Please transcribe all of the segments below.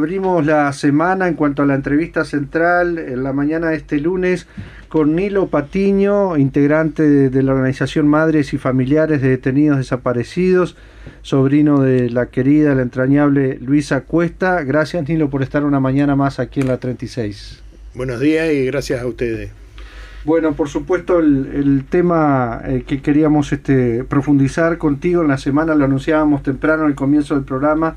abrimos la semana en cuanto a la entrevista central en la mañana de este lunes con Nilo Patiño, integrante de, la organización Madres y Familiares de Detenidos Desaparecidos, sobrino de la querida, la entrañable Luisa Cuesta. Gracias Nilo por estar una mañana más aquí en la 36. Buenos días y gracias a ustedes. Bueno, por supuesto, el, tema eh, que queríamos este, profundizar contigo en la semana lo anunciábamos temprano al comienzo del programa,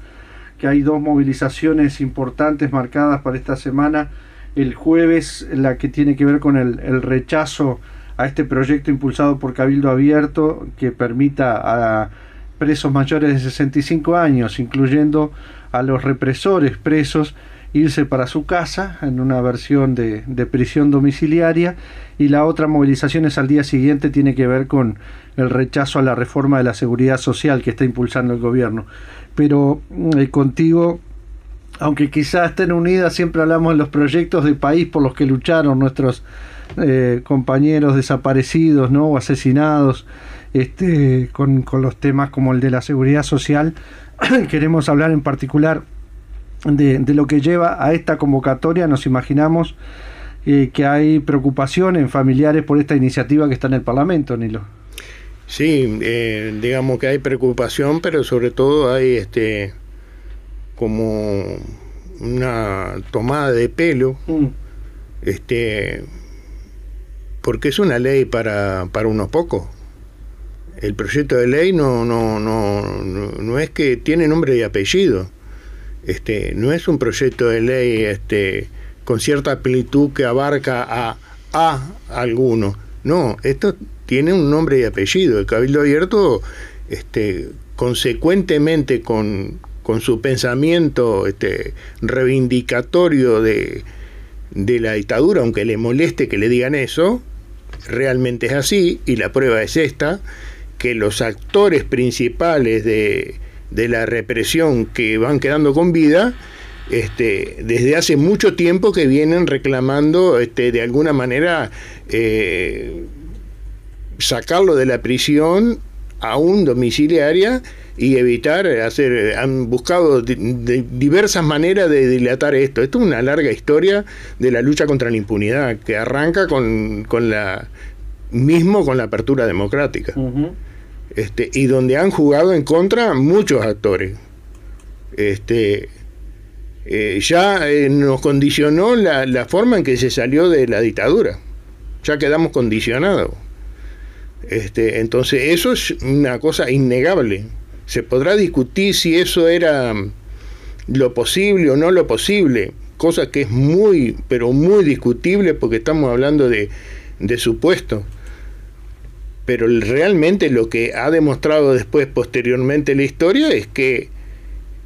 que hay dos movilizaciones importantes marcadas para esta semana. El jueves la que tiene que ver con el, rechazo a este proyecto impulsado por Cabildo Abierto que permita a presos mayores de 65 años, incluyendo a los represores presos, irse para su casa en una versión de, prisión domiciliaria y la otra movilización es al día siguiente tiene que ver con el rechazo a la reforma de la seguridad social que está impulsando el gobierno. Pero eh, contigo aunque quizás estén unidas, siempre hablamos de los proyectos de país por los que lucharon nuestros eh, compañeros desaparecidos ¿no? o asesinados, este, con, los temas como el de la seguridad social. Queremos hablar en particular de, lo que lleva a esta convocatoria. Nos imaginamos eh, que hay preocupación en familiares por esta iniciativa que está en el Parlamento, Nilo. Sí, eh, digamos que hay preocupación, pero sobre todo hay este como una tomada de pelo, mm. este, porque es una ley para, para unos pocos. El proyecto de ley no, no, no, no, es que tiene nombre y apellido. Este, no es un proyecto de ley este, con cierta amplitud que abarca a, a alguno. No, esto tiene un nombre y apellido. El Cabildo Abierto, este, consecuentemente con, con su pensamiento este, reivindicatorio de, de la dictadura, aunque le moleste que le digan eso, realmente es así, y la prueba es esta, que los actores principales de, de la represión que van quedando con vida, este, desde hace mucho tiempo que vienen reclamando este, de alguna manera eh, sacarlo de la prisión aún domiciliaria y evitar hacer, han buscado diversas maneras de dilatar esto. Esto es una larga historia de la lucha contra la impunidad que arranca con, con la mismo con la apertura democrática. Este, y donde han jugado en contra muchos actores. Este, eh, ya eh, nos condicionó la, forma en que se salió de la dictadura. Ya quedamos condicionados. Este, entonces, eso es una cosa innegable. Se podrá discutir si eso era lo posible o no lo posible, cosa que es muy, pero muy discutible porque estamos hablando de, de supuesto. Pero realmente lo que ha demostrado después, posteriormente, la historia es que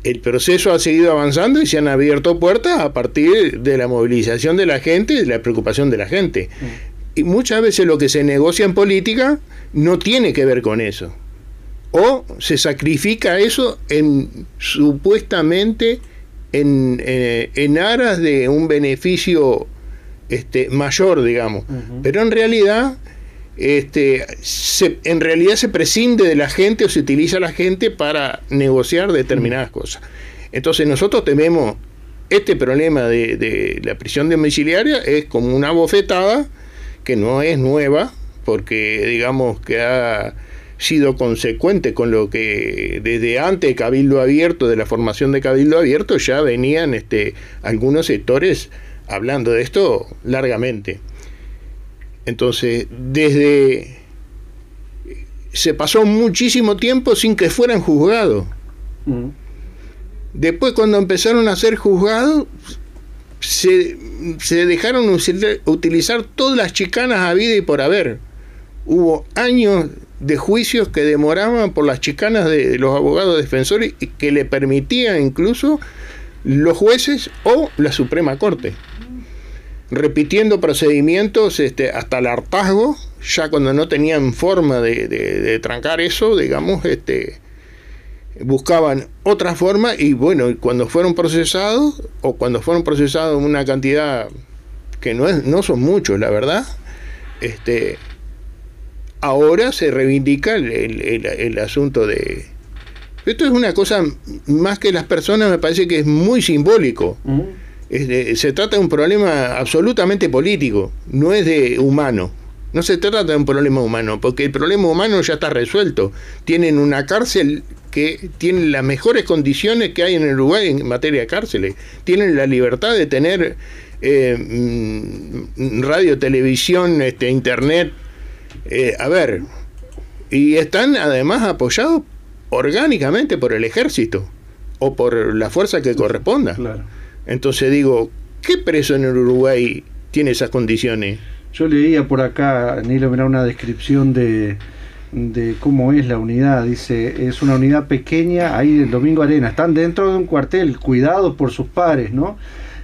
el proceso ha seguido avanzando y se han abierto puertas a partir de la movilización de la gente y de la preocupación de la gente. Mm y muchas veces lo que se negocia en política no tiene que ver con eso. O se sacrifica eso en supuestamente en, eh, en aras de un beneficio este, mayor, digamos. Pero en realidad, este, se, en realidad se prescinde de la gente o se utiliza la gente para negociar determinadas cosas. Entonces nosotros tememos este problema de, de la prisión domiciliaria es como una bofetada que no es nueva, porque digamos que ha sido consecuente con lo que desde antes de Cabildo Abierto, de la formación de Cabildo Abierto, ya venían este, algunos sectores hablando de esto largamente. Entonces, desde... Se pasó muchísimo tiempo sin que fueran juzgados. Mm. Después, cuando empezaron a ser juzgados, se, se dejaron utilizar todas las chicanas a vida y por haber. Hubo años de juicios que demoraban por las chicanas de los abogados defensores y que le permitían incluso los jueces o la Suprema Corte. Repitiendo procedimientos este, hasta el hartazgo, ya cuando no tenían forma de, de trancar eso, digamos, este, buscaban otra forma y bueno, cuando fueron procesados o cuando fueron procesados una cantidad que no, es, no son muchos, la verdad, este, ahora se reivindica el, asunto de Esto es una cosa, más que las personas, me parece que es muy simbólico. Se trata de un problema absolutamente político, no es de humano. No se trata de un problema humano, porque el problema humano ya está resuelto. Tienen una cárcel que tiene las mejores condiciones que hay en el Uruguay en materia de cárceles. Tienen la libertad de tener eh, mm, radio, televisión, este, internet. Eh, a ver, y están además apoyados orgánicamente por el ejército o por la fuerza que corresponda. Entonces digo, ¿qué preso en el Uruguay tiene esas condiciones? Yo leía por acá, Nilo, mira una descripción de, de cómo es la unidad. Dice, es una unidad pequeña, ahí del Domingo Arena. Están dentro de un cuartel, cuidados por sus pares, ¿no?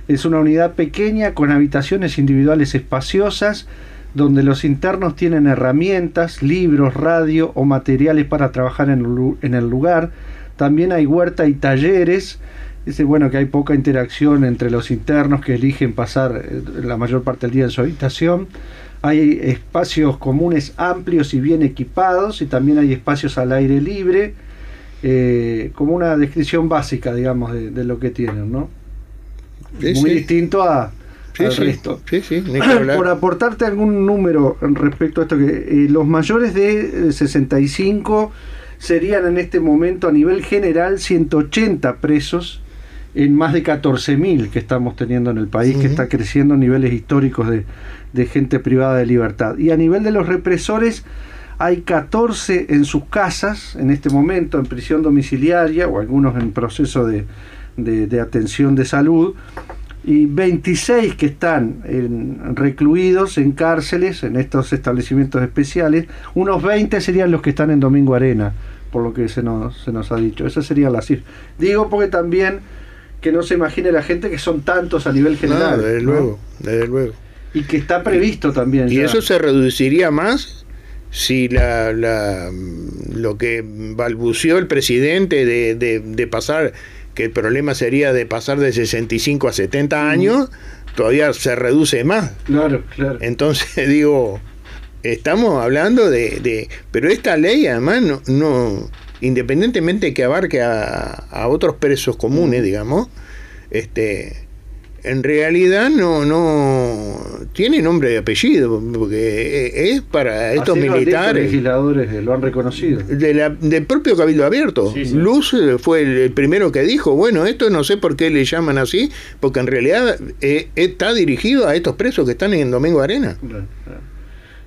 Es una unidad pequeña con habitaciones individuales espaciosas donde los internos tienen herramientas, libros, radio o materiales para trabajar en el lugar. También hay huerta y talleres. Dice, bueno, que hay poca interacción entre los internos que eligen pasar eh, la mayor parte del día en su habitación. Hay espacios comunes amplios y bien equipados y también hay espacios al aire libre, eh, como una descripción básica, digamos, de, lo que tienen, ¿no? Muy distinto a, al resto. Por aportarte algún número respecto a esto, que eh, los mayores de 65 serían en este momento a nivel general 180 presos en más de 14.000 que estamos teniendo en el país, que está creciendo a niveles históricos de, de, gente privada de libertad. Y a nivel de los represores, hay 14 en sus casas en este momento, en prisión domiciliaria, o algunos en proceso de, de atención de salud, y 26 que están en, recluidos en cárceles, en estos establecimientos especiales, unos 20 serían los que están en Domingo Arena, por lo que se nos, se nos ha dicho. Esa sería la cifra. Digo porque también que no se imagine la gente que son tantos a nivel general. desde luego, desde luego. Y que está previsto también. Y eso se reduciría más si la, la, lo que balbuceó el presidente de, de, de pasar que el problema sería de pasar de 65 a 70 años, todavía se reduce más. Claro, claro. Entonces digo, estamos hablando de, pero esta ley además no, no independientemente que abarque a, a otros presos comunes, digamos, este en realidad no no tiene nombre y apellido porque es para estos militares. los legisladores lo han reconocido. Del propio cabildo abierto. Luz eh, fue el, primero que dijo bueno esto no sé por qué le llaman así porque en realidad eh, está dirigido a estos presos que están en Domingo Arena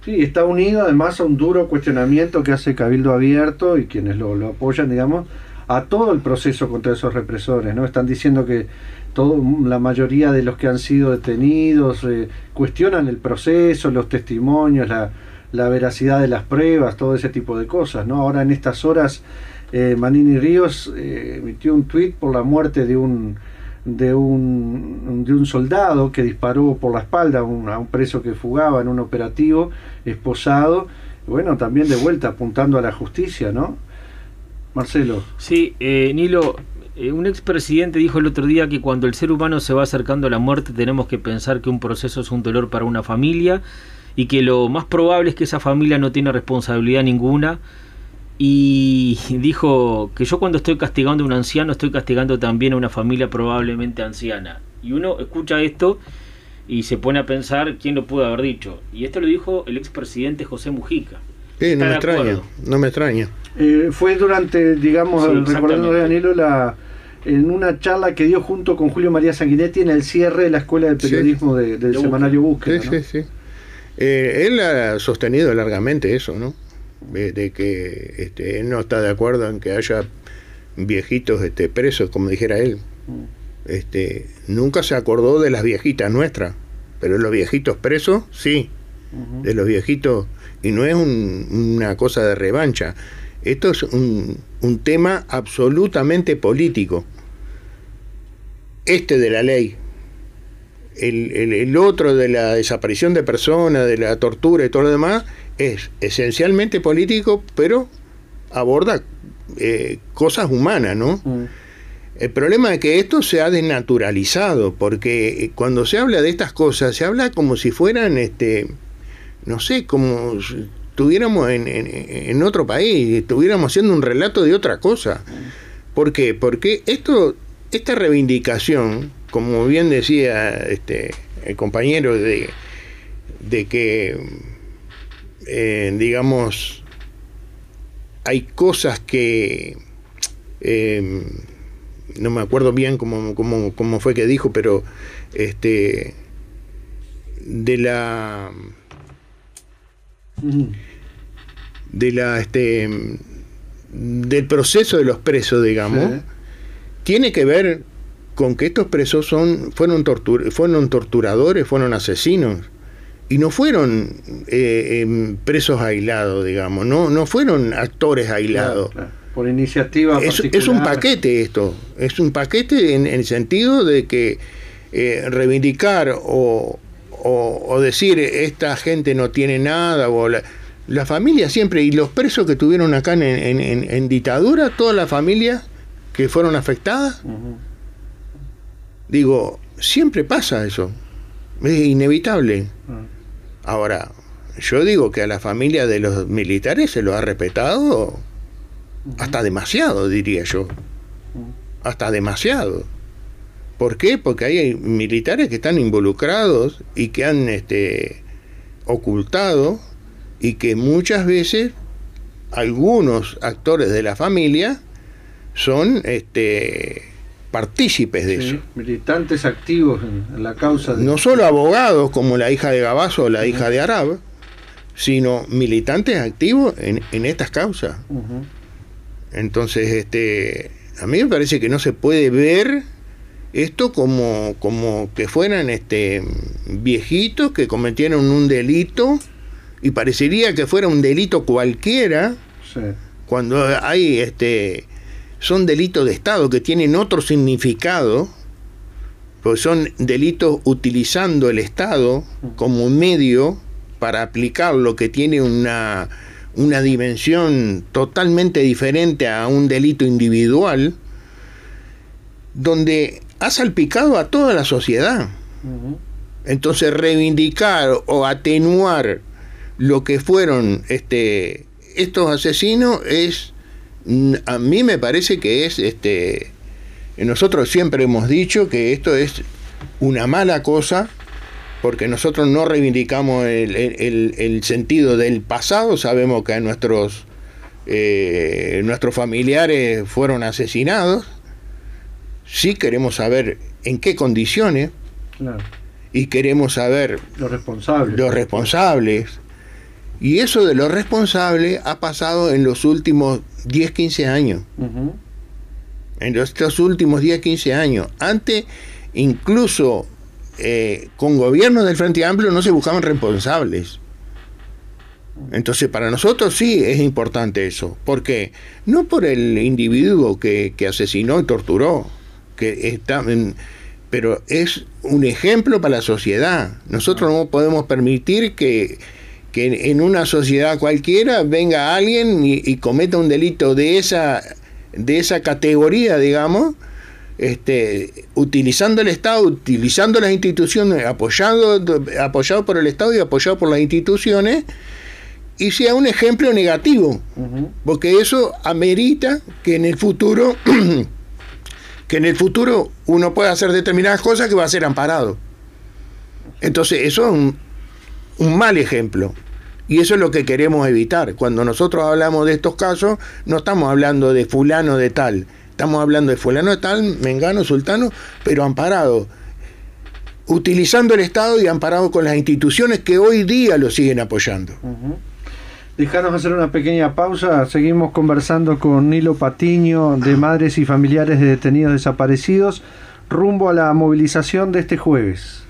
Sí, está unido además a un duro cuestionamiento que hace Cabildo Abierto y quienes lo, lo apoyan, digamos, a todo el proceso contra esos represores, ¿no? Están diciendo que la mayoría de los que han sido detenidos eh, cuestionan el proceso, los testimonios, la, veracidad de las pruebas, todo ese tipo de cosas. ¿no? Ahora en estas horas eh, Manini Ríos eh, emitió un tuit por la muerte de un, de un, de un soldado que disparó por la espalda a un, preso que fugaba en un operativo, esposado. Bueno, también de vuelta apuntando a la justicia, ¿no? Marcelo. Sí, Nilo, eh, un expresidente dijo el otro día que cuando el ser humano se va acercando a la muerte tenemos que pensar que un proceso es un dolor para una familia y que lo más probable es que esa familia no tiene responsabilidad ninguna. Y dijo que yo cuando estoy castigando a un anciano estoy castigando también a una familia probablemente anciana. Y uno escucha esto y se pone a pensar quién lo pudo haber dicho. Y esto lo dijo el expresidente José Mujica. no, me extraña, no me extraña, fue durante, digamos, recordando de Danilo, la, en una charla que dio junto con Julio María Sanguinetti en el cierre de la Escuela de Periodismo del semanario Búsqueda. Sí, sí, sí. Eh, él ha sostenido largamente eso, ¿no? De, que este, él no está de acuerdo en que haya viejitos este, presos, como dijera él. Este, nunca se acordó de las viejitas nuestras, pero los viejitos presos, sí. De los viejitos, y no es una cosa de revancha. Esto es un, un tema absolutamente político este de la ley, el, otro de la desaparición de personas, de la tortura y todo lo demás, es esencialmente político, pero aborda eh, cosas humanas, ¿no? Mm. El problema es que esto se ha desnaturalizado, porque eh, cuando se habla de estas cosas, se habla como si fueran, este, no sé, como si estuviéramos en, en, en otro país, estuviéramos haciendo un relato de otra cosa. Mm ¿Por qué? Porque esto, esta reivindicación, como bien decía este, el compañero, de, de que, eh, digamos, hay cosas que... Eh, no me acuerdo bien cómo, cómo, cómo, fue que dijo, pero este de la de la este del proceso de los presos, digamos, tiene que ver con que estos presos son fueron fueron torturadores, fueron asesinos y no fueron eh, em, presos aislados, digamos, no no fueron actores aislados. Por iniciativa. Es, es, un paquete esto, es un paquete en, el sentido de que eh, reivindicar o, o, decir esta gente no tiene nada, o la, familia siempre, y los presos que tuvieron acá en, en, dictadura, todas las familias que fueron afectadas, digo, siempre pasa eso, es inevitable. Ahora, yo digo que a la familia de los militares se lo ha respetado hasta demasiado, diría yo. Hasta demasiado. ¿Por qué? Porque hay militares que están involucrados y que han este, ocultado y que muchas veces algunos actores de la familia son este, partícipes de eso. Militantes activos en, la causa. No solo abogados como la hija de Gabazo o la hija de Arab, sino militantes activos en, en estas causas. Entonces, este, a mí me parece que no se puede ver esto como, como que fueran este, viejitos que cometieron un delito y parecería que fuera un delito cualquiera cuando hay este son delitos de Estado que tienen otro significado, pues son delitos utilizando el Estado como medio para aplicar lo que tiene una una dimensión totalmente diferente a un delito individual, donde ha salpicado a toda la sociedad. Entonces reivindicar o atenuar lo que fueron este, estos asesinos es, a mí me parece que es, este, nosotros siempre hemos dicho que esto es una mala cosa porque nosotros no reivindicamos el, sentido del pasado, sabemos que nuestros, eh, nuestros familiares fueron asesinados, sí queremos saber en qué condiciones y queremos saber los responsables. los responsables. Y eso de los responsables ha pasado en los últimos 10, 15 años. En estos últimos 10, 15 años. Antes, incluso eh, con gobiernos del Frente Amplio no se buscaban responsables. Entonces, para nosotros sí es importante eso. ¿Por qué? No por el individuo que, asesinó y torturó, que está, pero es un ejemplo para la sociedad. Nosotros no podemos permitir que, que en una sociedad cualquiera venga alguien y, y, cometa un delito de esa, de esa categoría, digamos, este, utilizando el Estado, utilizando las instituciones, apoyado, apoyado por el Estado y apoyado por las instituciones, y sea un ejemplo negativo, porque eso amerita que en el futuro, que en el futuro uno pueda hacer determinadas cosas que va a ser amparado. Entonces, eso es un, un mal ejemplo. Y eso es lo que queremos evitar. Cuando nosotros hablamos de estos casos, no estamos hablando de fulano de tal, Estamos hablando de fulano de tal, mengano, sultano, pero amparado, utilizando el Estado y amparado con las instituciones que hoy día lo siguen apoyando. Dejanos hacer una pequeña pausa. Seguimos conversando con Nilo Patiño de Madres y Familiares de Detenidos Desaparecidos rumbo a la movilización de este jueves.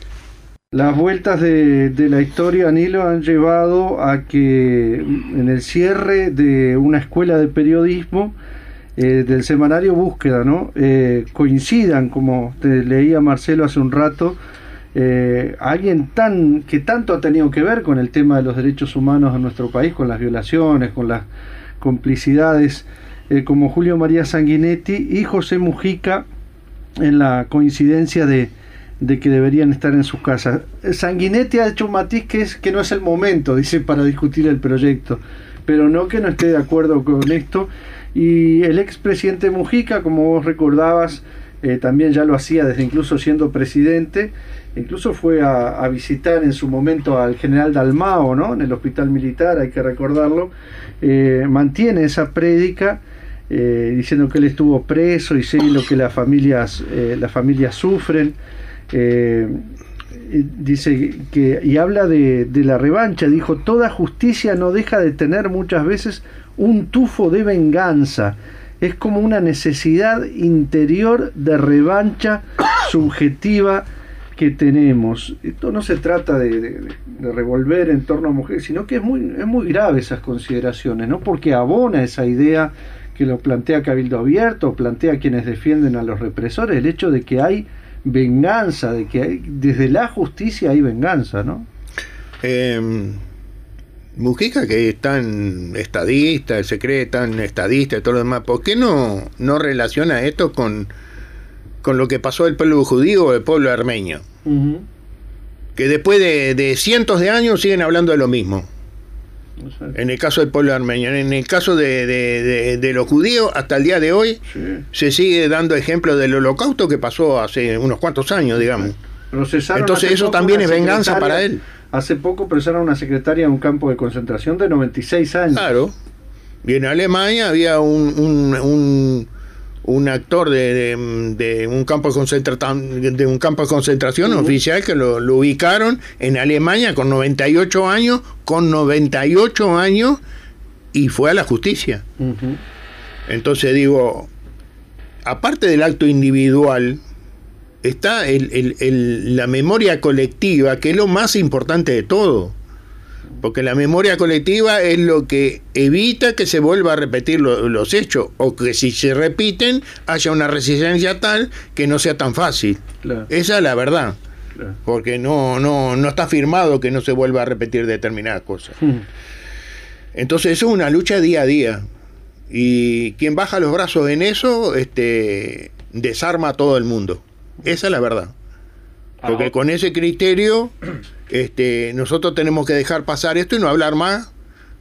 Las vueltas de, la historia, Nilo, han llevado a que en el cierre de una escuela de periodismo eh, del semanario Búsqueda, ¿no? Eh, coincidan, como te leía Marcelo hace un rato, eh, alguien tan que tanto ha tenido que ver con el tema de los derechos humanos en nuestro país, con las violaciones, con las complicidades, como Julio María Sanguinetti y José Mujica en la coincidencia de, de que deberían estar en sus casas. Sanguinetti ha hecho un matiz que es que no es el momento, dice, para discutir el proyecto, pero no que no esté de acuerdo con esto Y el expresidente Mujica, como vos recordabas, eh, también ya lo hacía desde incluso siendo presidente, incluso fue a, visitar en su momento al general Dalmao, ¿no? En el hospital militar, hay que recordarlo, eh, mantiene esa prédica eh, diciendo que él estuvo preso y sé lo que las familias, las familias sufren. Dice que, y habla de, de la revancha, dijo, toda justicia no deja de tener muchas veces un tufo de venganza. Es como una necesidad interior de revancha subjetiva que tenemos. Esto no se trata de, revolver en torno a mujeres, sino que es muy, es muy grave esas consideraciones, ¿no? Porque abona esa idea que lo plantea Cabildo Abierto, plantea quienes defienden a los represores, el hecho de que hay venganza, de que hay, desde la justicia hay venganza, ¿no? Eh, Mujica, que es tan estadista, se cree tan estadista y todo lo demás, ¿por qué no, no relaciona esto con, con lo que pasó el pueblo judío o el pueblo armenio? Que después de, cientos de años siguen hablando de lo mismo. En el caso del pueblo armenio, en el caso de, los judíos, hasta el día de hoy se sigue dando ejemplo del holocausto que pasó hace unos cuantos años, digamos. Entonces eso también es venganza para él. Hace poco presaron a una secretaria en un campo de concentración de 96 años. Claro. Y en Alemania había un, un, actor de, un campo de, de un campo de concentración oficial que lo, ubicaron en Alemania con 98 años, con 98 años, y fue a la justicia. Entonces digo, aparte del acto individual, está el, la memoria colectiva, que es lo más importante de todo. Porque la memoria colectiva es lo que evita que se vuelva a repetir los hechos, o que si se repiten haya una resistencia tal que no sea tan fácil. Esa es la verdad. Porque no, no, no está firmado que no se vuelva a repetir determinadas cosas. Hmm. Entonces eso es una lucha día a día. Y quien baja los brazos en eso, este, desarma a todo el mundo. Esa es la verdad. Porque con ese criterio, este, nosotros tenemos que dejar pasar esto y no hablar más,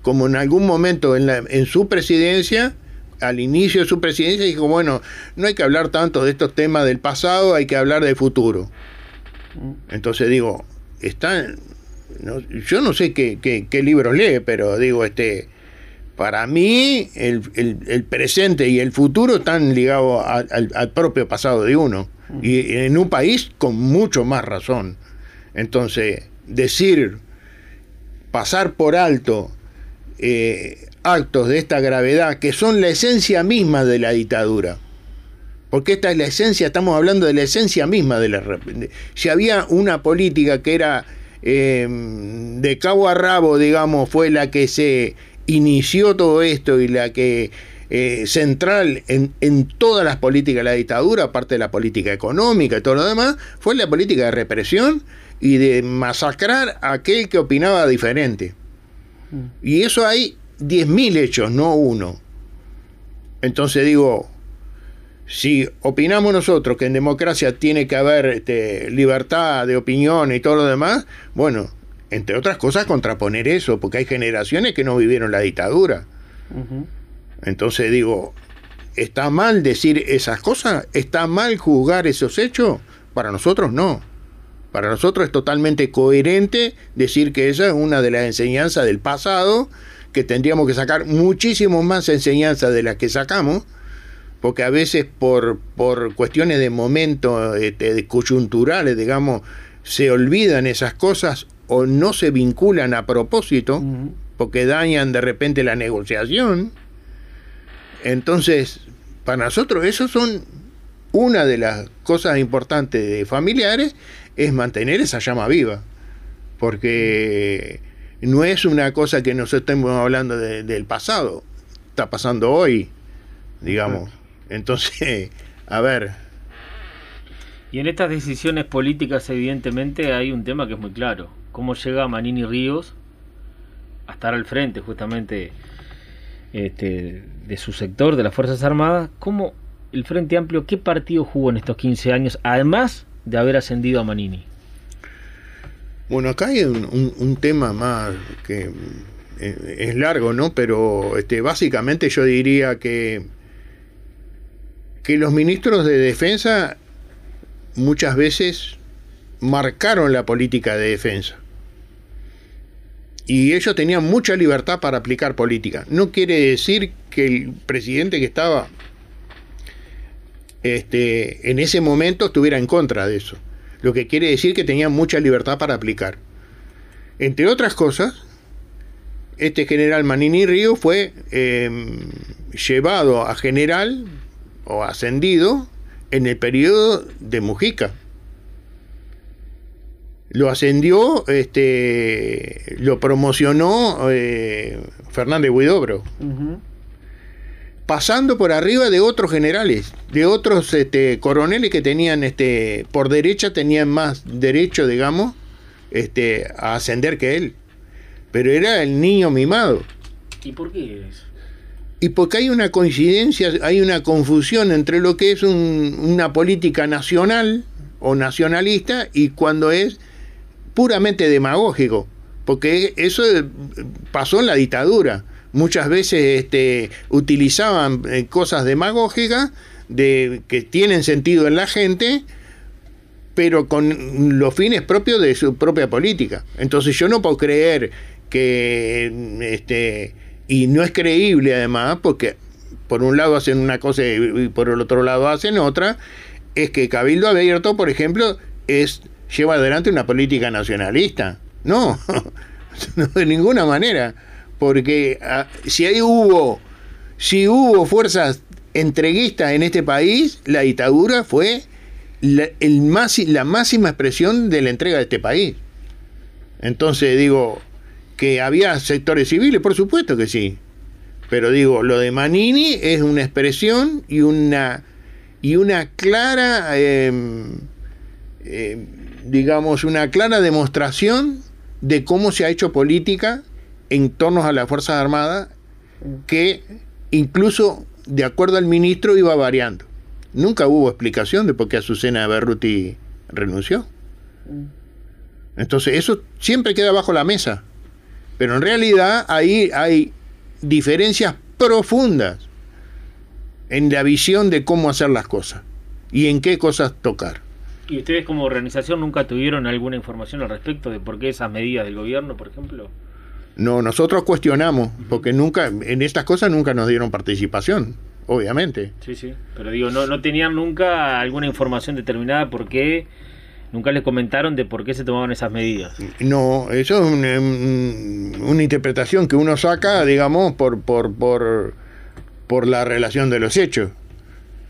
como en algún momento en, la, en su presidencia, al inicio de su presidencia, dijo, bueno, no hay que hablar tanto de estos temas del pasado, hay que hablar del futuro. Entonces digo, está, yo no sé qué, qué, libros lee, pero digo, este, para mí el, el, presente y el futuro están ligados al propio pasado de uno y en un país con mucho más razón. Entonces, decir, pasar por alto eh, actos de esta gravedad, que son la esencia misma de la dictadura, porque esta es la esencia, estamos hablando de la esencia misma de la... Si había una política que era eh, de cabo a rabo, digamos, fue la que se inició todo esto y la que eh, central en, en, todas las políticas de la dictadura, aparte de la política económica y todo lo demás, fue la política de represión y de masacrar a aquel que opinaba diferente. Mm. Y eso hay 10.000 hechos, no uno. Entonces digo, si opinamos nosotros que en democracia tiene que haber este, libertad de opinión y todo lo demás, bueno, entre otras cosas contraponer eso, porque hay generaciones que no vivieron la dictadura. Entonces digo, ¿está mal decir esas cosas? ¿Está mal juzgar esos hechos? Para nosotros no. Para nosotros es totalmente coherente decir que esa es una de las enseñanzas del pasado, que tendríamos que sacar muchísimo más enseñanzas de las que sacamos, porque a veces por, por cuestiones de momento, este, de coyunturales, digamos, se olvidan esas cosas o no se vinculan a propósito, porque dañan de repente la negociación. Entonces, para nosotros eso son una de las cosas importantes de familiares, es mantener esa llama viva, porque no es una cosa que nos estemos hablando del pasado, está pasando hoy, digamos. Entonces, a ver. Y en estas decisiones políticas, evidentemente, hay un tema que es muy claro. ¿Cómo llega Manini Ríos a estar al frente justamente este, de su sector, de las Fuerzas Armadas, ¿cómo el Frente Amplio, qué partido jugó en estos 15 años, además de haber ascendido a Manini? Bueno, acá hay un, tema más que eh, es largo, ¿no? Pero este, básicamente yo diría que, que los ministros de defensa muchas veces marcaron la política de defensa. Y ellos tenían mucha libertad para aplicar política. No quiere decir que el presidente que estaba este, en ese momento estuviera en contra de eso. Lo que quiere decir que tenían mucha libertad para aplicar. Entre otras cosas, este general Manini Río fue em, llevado a general o ascendido en el periodo de Mujica. Lo ascendió, este, lo promocionó eh, Fernández Huidobro. Pasando por arriba de otros generales, de otros este, coroneles que tenían, este, por derecha, tenían más derecho, digamos, este, a ascender que él. Pero era el niño mimado. ¿Y por qué es? Y porque hay una coincidencia, hay una confusión entre lo que es una política nacional o nacionalista y cuando es puramente demagógico. Porque eso pasó en la dictadura. Muchas veces este, utilizaban eh, cosas demagógicas de, que tienen sentido en la gente, pero con los fines propios de su propia política. Entonces yo no puedo creer que este y no es creíble además porque por un lado hacen una cosa y por el otro lado hacen otra, es que Cabildo Abierto, por ejemplo, es lleva adelante una política nacionalista. No, no de ninguna manera, porque ah, si ahí hubo si hubo fuerzas entreguistas en este país, la dictadura fue la, máxima expresión de la entrega de este país. Entonces digo, que había sectores civiles, por supuesto que sí. Pero digo, lo de Manini es una expresión y una, y una clara, em, em, digamos, una clara demostración de cómo se ha hecho política en torno a las Fuerzas Armadas, que incluso de acuerdo al ministro iba variando. Nunca hubo explicación de por qué Azucena Berruti renunció. Mm. Entonces, eso siempre queda bajo la mesa. Pero en realidad ahí hay diferencias profundas en la visión de cómo hacer las cosas y en qué cosas tocar. ¿Y ustedes como organización nunca tuvieron alguna información al respecto de por qué esas medidas del gobierno, por ejemplo? No, nosotros cuestionamos, porque nunca, en estas cosas nunca nos dieron participación, obviamente. Sí, sí, pero digo, no, no tenían nunca alguna información determinada por qué Nunca les comentaron de por qué se tomaban esas medidas. No, eso es una, interpretación que uno saca, digamos, por, por, por, por la relación de los hechos.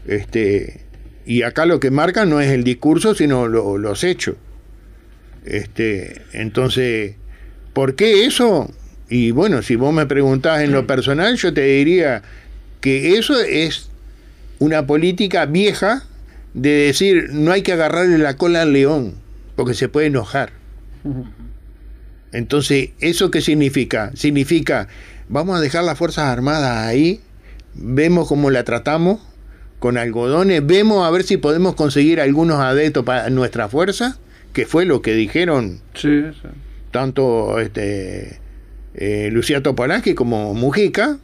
Este, y acá lo que marca no es el discurso, sino los hechos. Este, entonces, ¿por qué eso? Y bueno, si vos me preguntás en lo personal, yo te diría que eso es una política vieja de decir no hay que agarrarle la cola al león, porque se puede enojar. Entonces, ¿eso qué significa? Significa, vamos a dejar las Fuerzas Armadas ahí, vemos cómo la tratamos con algodones, vemos a ver si podemos conseguir algunos adeptos para nuestra fuerza, que fue lo que dijeron tanto este, eh, Lucía Topolansky como Mujica,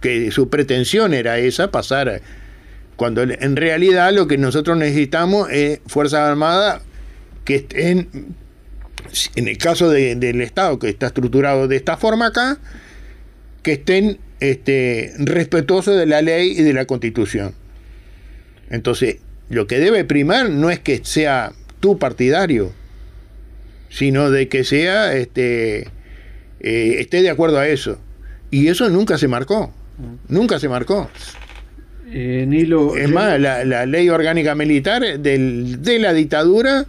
que su pretensión era esa, pasar cuando en realidad lo que nosotros necesitamos es Fuerzas Armadas que estén, en el caso del Estado que está estructurado de esta forma acá, que estén este, respetuosos de la ley y de la constitución. Entonces, lo que debe primar no es que sea tu partidario, sino de que sea este, eh, esté de acuerdo a eso. Y eso nunca se marcó. Nunca se marcó. Eh, Nilo, es más, la, ley orgánica militar del, de la dictadura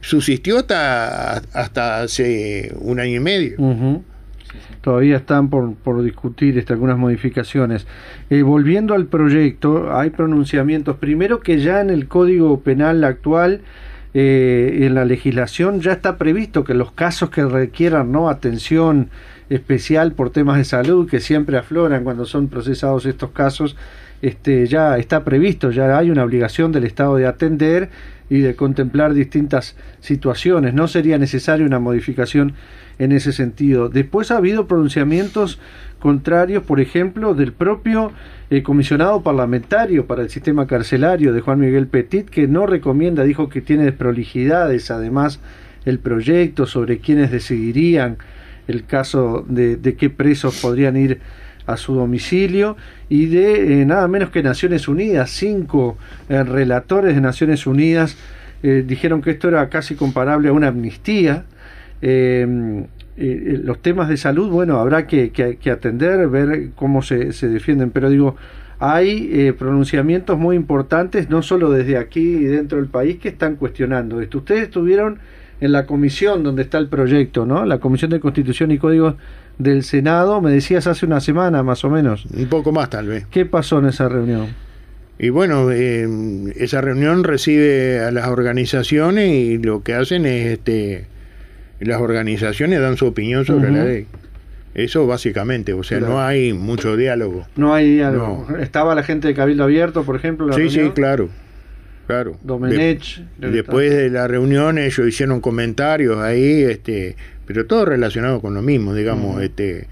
subsistió hasta, hasta hace un año y medio. Todavía están por, por discutir este, algunas modificaciones. Eh, volviendo al proyecto, hay pronunciamientos. Primero que ya en el Código Penal actual, eh, en la legislación, ya está previsto que los casos que requieran no atención especial por temas de salud, que siempre afloran cuando son procesados estos casos, este, ya está previsto, ya hay una obligación del Estado de atender y de contemplar distintas situaciones. No sería necesaria una modificación en ese sentido. Después ha habido pronunciamientos contrarios, por ejemplo, del propio eh, comisionado parlamentario para el sistema carcelario de Juan Miguel Petit, que no recomienda, dijo que tiene desprolijidades, además, el proyecto sobre quiénes decidirían el caso de, qué presos podrían ir a su domicilio y de eh, nada menos que Naciones Unidas, cinco eh, relatores de Naciones Unidas dijeron que esto era casi comparable a una amnistía Em, los temas de salud, bueno, habrá que, atender, ver cómo se, defienden, pero digo, hay eh, pronunciamientos muy importantes, no solo desde aquí y dentro del país, que están cuestionando esto. Ustedes estuvieron en la comisión donde está el proyecto, ¿no? La Comisión de Constitución y Códigos del Senado, me decías hace una semana más o menos. Un poco más tal vez. ¿Qué pasó en esa reunión? Y bueno, esa reunión recibe a las organizaciones y lo que hacen es este las organizaciones dan su opinión sobre la ley. Eso básicamente, o sea, no hay mucho diálogo. No hay diálogo. Estaba la gente de Cabildo Abierto, por ejemplo. sí, sí, claro. Claro. Domenech. después de la reunión ellos hicieron comentarios ahí, este, pero todo relacionado con lo mismo, digamos, este,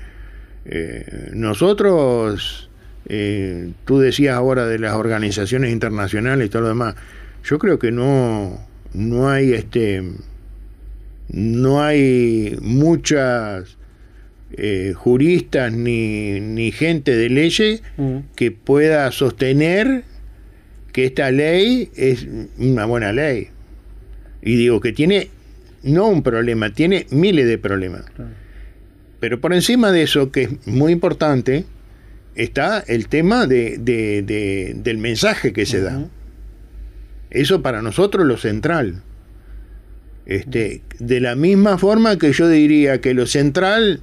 eh, nosotros, eh, tú decías ahora de las organizaciones internacionales y todo lo demás, yo creo que no, no hay este no hay muchas eh, juristas ni, ni, gente de leyes mm. que pueda sostener que esta ley es una buena ley. Y digo que tiene no un problema, tiene miles de problemas. Pero por encima de eso, que es muy importante, está el tema de, del mensaje que se da. Eso para nosotros es lo central. Este, de la misma forma que yo diría que lo central,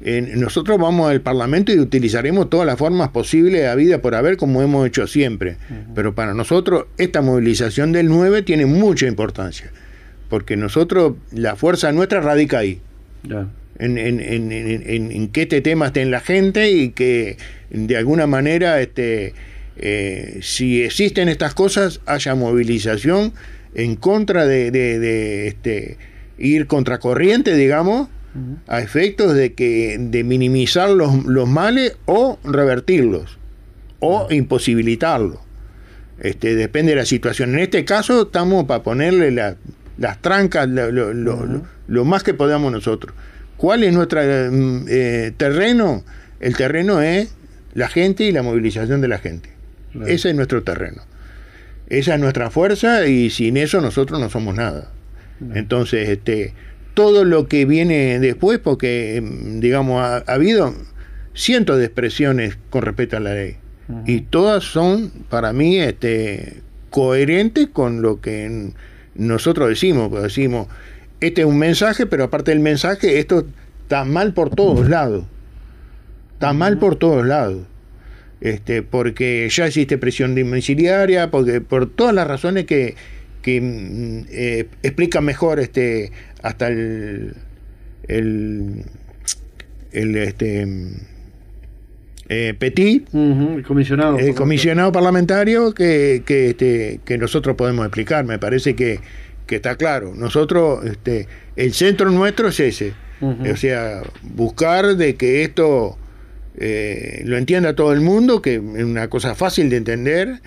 nosotros vamos al Parlamento y utilizaremos todas las formas posibles de vida por haber, como hemos hecho siempre. Pero para nosotros esta movilización del 9 tiene mucha importancia, porque nosotros, la fuerza nuestra radica ahí. En, en, que este tema esté en la gente y que de alguna manera este, eh, si existen estas cosas haya movilización en contra de, este, ir contracorriente, digamos, a efectos de, que, de minimizar los, los males o revertirlos o imposibilitarlos. Este, depende de la situación. En este caso estamos para ponerle las trancas, lo, más que podamos nosotros. ¿Cuál es nuestro mm, eh, terreno? El terreno es la gente y la movilización de la gente. Ese es nuestro terreno. Esa es nuestra fuerza y sin eso nosotros no somos nada. Entonces, este, todo lo que viene después, porque, em, digamos, ha, habido cientos de expresiones con respecto a la ley. Y todas son, para mí, este, coherentes con lo que nosotros decimos. Pues decimos, este es un mensaje, pero aparte del mensaje, esto está mal por todos lados. Está mal por todos lados este, porque ya existe presión domiciliaria, porque por todas las razones que, que mm, eh, explican mejor este, hasta el, el, el este, eh, Petit, el comisionado, el comisionado parlamentario que, que, este, que nosotros podemos explicar. Me parece que, que está claro. Nosotros, este, el centro nuestro es ese. O sea, buscar de que esto eh, lo entienda todo el mundo, que es una cosa fácil de entender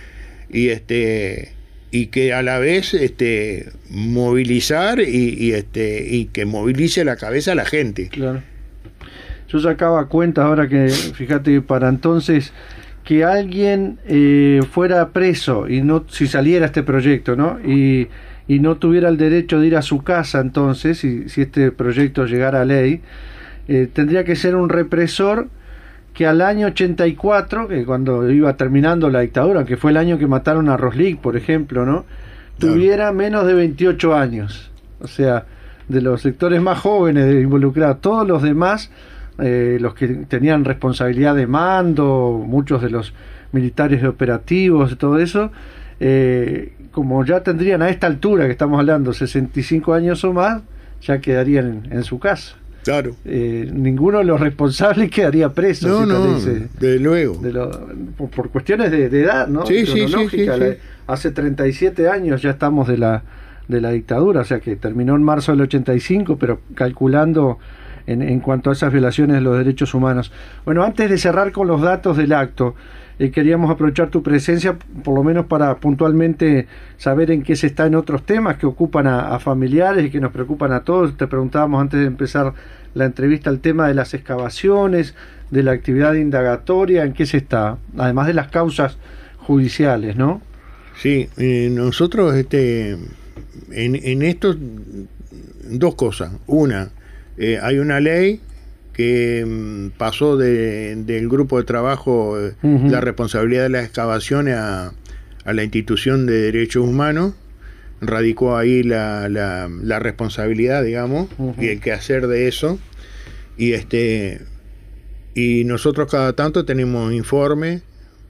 y este y que a la vez este movilizar y, este y que movilice la cabeza a la gente. Claro. Yo sacaba cuenta ahora que fíjate para entonces que alguien eh, fuera preso y no si saliera este proyecto, ¿no? Y, y no tuviera el derecho de ir a su casa entonces, si, si este proyecto llegara a ley, eh, tendría que ser un represor que al año 84, que cuando iba terminando la dictadura, que fue el año que mataron a Roslik, por ejemplo, ¿no? Tuviera menos de 28 años. O sea, de los sectores más jóvenes involucrados, todos los demás, eh, los que tenían responsabilidad de mando, muchos de los militares de operativos y todo eso, eh, como ya tendrían a esta altura que estamos hablando, 65 años o más, ya quedarían en su casa. Claro. Eh, ninguno de los responsables quedaría preso. No, no, de luego. por, cuestiones de, edad, ¿no? Sí, sí, sí, Hace 37 años ya estamos de la, de la dictadura, o sea que terminó en marzo del 85, pero calculando en, en cuanto a esas violaciones de los derechos humanos. Bueno, antes de cerrar con los datos del acto, eh, queríamos aprovechar tu presencia, por lo menos para puntualmente saber en qué se está en otros temas que ocupan a, familiares y que nos preocupan a todos. Te preguntábamos antes de empezar la entrevista el tema de las excavaciones, de la actividad indagatoria, en qué se está, además de las causas judiciales, ¿no? Sí, eh, nosotros este, en, en esto dos cosas. Una, eh, hay una ley que mm, pasó del grupo de trabajo la responsabilidad de las excavaciones a, la institución de derechos humanos, radicó ahí la, la, responsabilidad, digamos, y el que hacer de eso. Y este y nosotros cada tanto tenemos informes,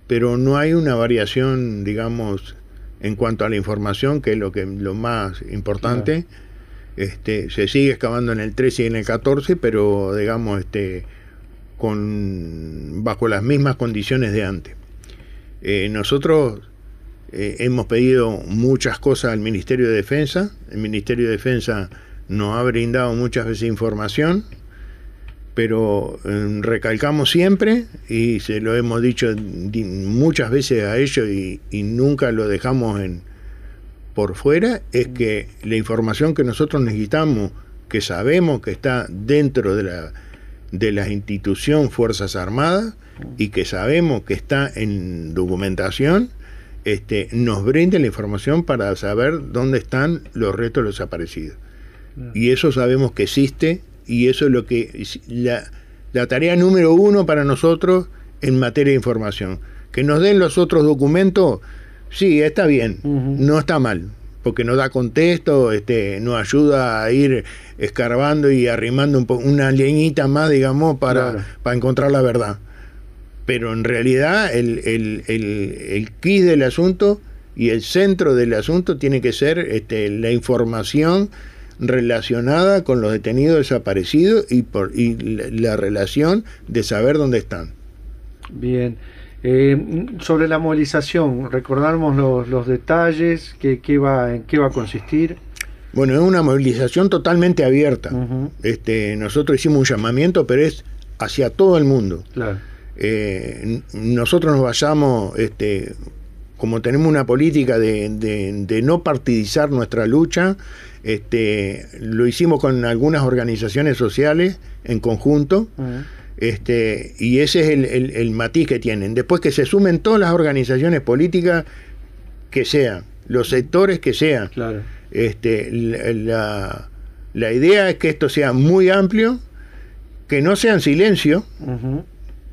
pero no hay una variación, digamos, en cuanto a la información, que es lo que lo más importante. Este, se sigue excavando en el 13 y en el 14, pero digamos este, con, bajo las mismas condiciones de antes. Eh, nosotros eh, hemos pedido muchas cosas al Ministerio de Defensa. El Ministerio de Defensa nos ha brindado muchas veces información, pero eh, recalcamos siempre, y se lo hemos dicho muchas veces a ellos y nunca lo dejamos en, por fuera es que la información que nosotros necesitamos, que sabemos que está dentro de la, de la institución Fuerzas Armadas y que sabemos que está en documentación, este, nos brinde la información para saber dónde están los restos desaparecidos. Y eso sabemos que existe y eso es lo que la, la tarea número uno para nosotros en materia de información. Que nos den los otros documentos Sí, está bien, no está mal, porque nos da contexto, este, nos ayuda a ir escarbando y arrimando un una leñita más, digamos, para, para encontrar la verdad. Pero en realidad el, el, el, el del asunto y el centro del asunto tiene que ser este, la información relacionada con los detenidos desaparecidos y, por, y la relación de saber dónde están. Bien. Eh, sobre la movilización, recordamos los, los detalles, qué, qué va, en qué va a consistir. Bueno, es una movilización totalmente abierta. este, nosotros hicimos un llamamiento, pero es hacia todo el mundo. Eh, nosotros nos vayamos, este, como tenemos una política de, de, no partidizar nuestra lucha, este, lo hicimos con algunas organizaciones sociales en conjunto. Este, y ese es el, matiz que tienen. Después que se sumen todas las organizaciones políticas que sean, los sectores que sean. Este, la, idea es que esto sea muy amplio, que no sea en silencio.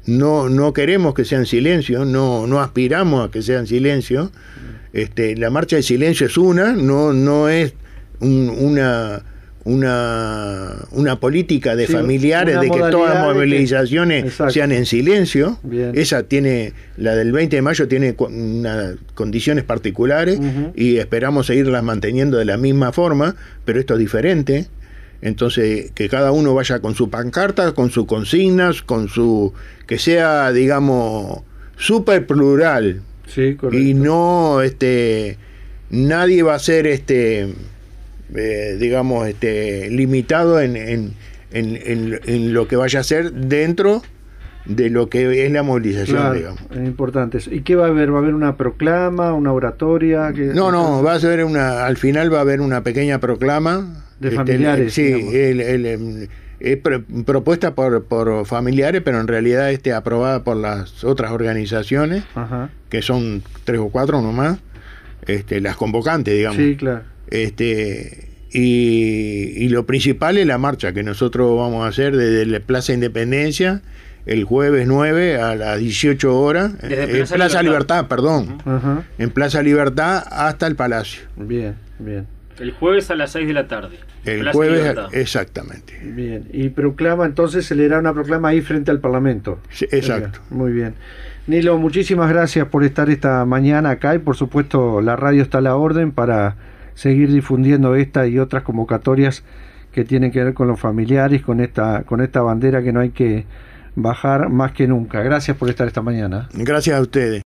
No, no queremos que sea en silencio, no, no aspiramos a que sea en silencio. Este, la marcha de silencio es una, no, no es una una, una política de familiares de que todas las movilizaciones sean en silencio. Esa tiene, la del 20 de mayo tiene condiciones particulares y esperamos seguirlas manteniendo de la misma forma, pero esto es diferente. Entonces, que cada uno vaya con su pancarta, con sus consignas, con su. que sea, digamos, súper plural. y no, este. Nadie va a ser este eh, digamos, este, limitado en, en, en, lo que vaya a ser dentro de lo que es la movilización, digamos. Es importante. ¿Y qué va a haber? ¿Va a haber una proclama, una oratoria? no, no, va a ser una, al final va a haber una pequeña proclama. De este, familiares. sí, em, es propuesta por, por familiares, pero en realidad este aprobada por las otras organizaciones, que son tres o cuatro nomás, este, las convocantes, digamos. Sí, claro. Este, y, lo principal es la marcha que nosotros vamos a hacer desde la Plaza Independencia el jueves 9 a las 18 horas en Plaza, Libertad, perdón. En Plaza Libertad hasta el Palacio. Bien, bien. El jueves a las 6 de la tarde. El jueves, exactamente. Bien, y proclama, entonces se le una proclama ahí frente al Parlamento. exacto. Muy bien. Nilo, muchísimas gracias por estar esta mañana acá y por supuesto la radio está a la orden para seguir difundiendo esta y otras convocatorias que tienen que ver con los familiares, con esta, con esta bandera que no hay que bajar más que nunca. Gracias por estar esta mañana. Gracias a ustedes.